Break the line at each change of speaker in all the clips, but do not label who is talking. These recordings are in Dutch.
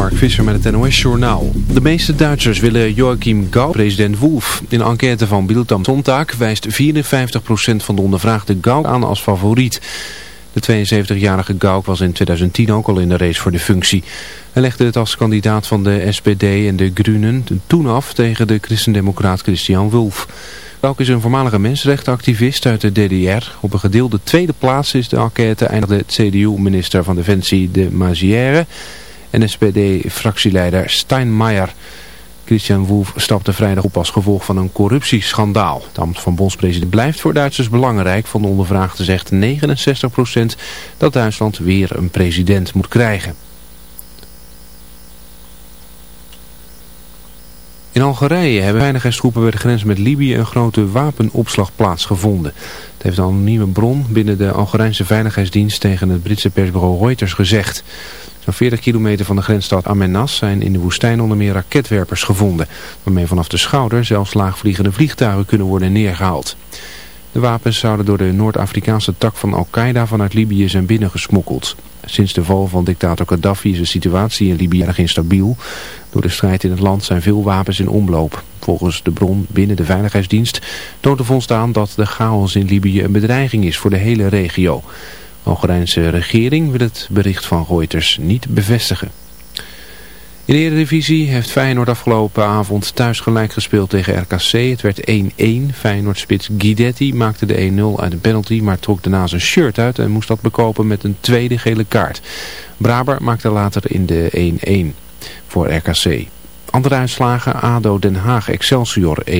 Mark Visser met het NOS-journaal. De meeste Duitsers willen Joachim Gauck president Wolf. In een enquête van Bild am Sonntag wijst 54% van de ondervraagde Gauck aan als favoriet. De 72-jarige Gauck was in 2010 ook al in de race voor de functie. Hij legde het als kandidaat van de SPD en de Groenen toen af tegen de christendemocraat Christian Wolf. Gauck is een voormalige mensenrechtenactivist uit de DDR. Op een gedeelde tweede plaats is de enquête eindigde CDU-minister van Defensie de Mazière en SPD-fractieleider Steinmeier. Christian Wolff stapte vrijdag op als gevolg van een corruptieschandaal. Het ambt van bondspresident blijft voor Duitsers belangrijk. Van de ondervraagde zegt 69% dat Duitsland weer een president moet krijgen. In Algerije hebben veiligheidstroepen bij de grens met Libië een grote wapenopslagplaats gevonden. Het heeft een anonieme bron binnen de Algerijnse veiligheidsdienst tegen het Britse persbureau Reuters gezegd. Zo'n 40 kilometer van de grensstad Amenas zijn in de woestijn onder meer raketwerpers gevonden, waarmee vanaf de schouder zelfs laagvliegende vliegtuigen kunnen worden neergehaald. De wapens zouden door de Noord-Afrikaanse tak van Al-Qaeda vanuit Libië zijn binnengesmokkeld. Sinds de val van dictator Gaddafi is de situatie in Libië erg instabiel. Door de strijd in het land zijn veel wapens in omloop. Volgens de bron binnen de Veiligheidsdienst toont de vondst aan dat de chaos in Libië een bedreiging is voor de hele regio. Algerijnse regering wil het bericht van Reuters niet bevestigen. In de Eredivisie heeft Feyenoord afgelopen avond thuis gelijk gespeeld tegen RKC. Het werd 1-1. Feyenoord-spits Guidetti maakte de 1-0 uit een penalty, maar trok daarna zijn shirt uit en moest dat bekopen met een tweede gele kaart. Braber maakte later in de 1-1 voor RKC. Andere uitslagen, ADO Den Haag Excelsior 1-1,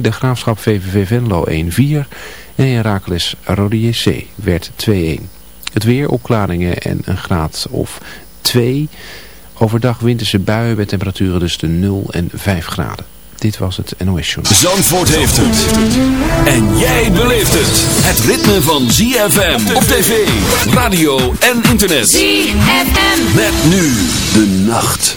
de Graafschap VVV Venlo 1-4 en Heracles Rode JC werd 2-1. Het weer, opklaringen en een graad of 2. Overdag winterse buien met temperaturen tussen de 0 en 5 graden. Dit was het NOS Show.
Zandvoort heeft het. En jij beleeft het. Het ritme van ZFM op tv, radio en internet.
ZFM.
Met nu de nacht.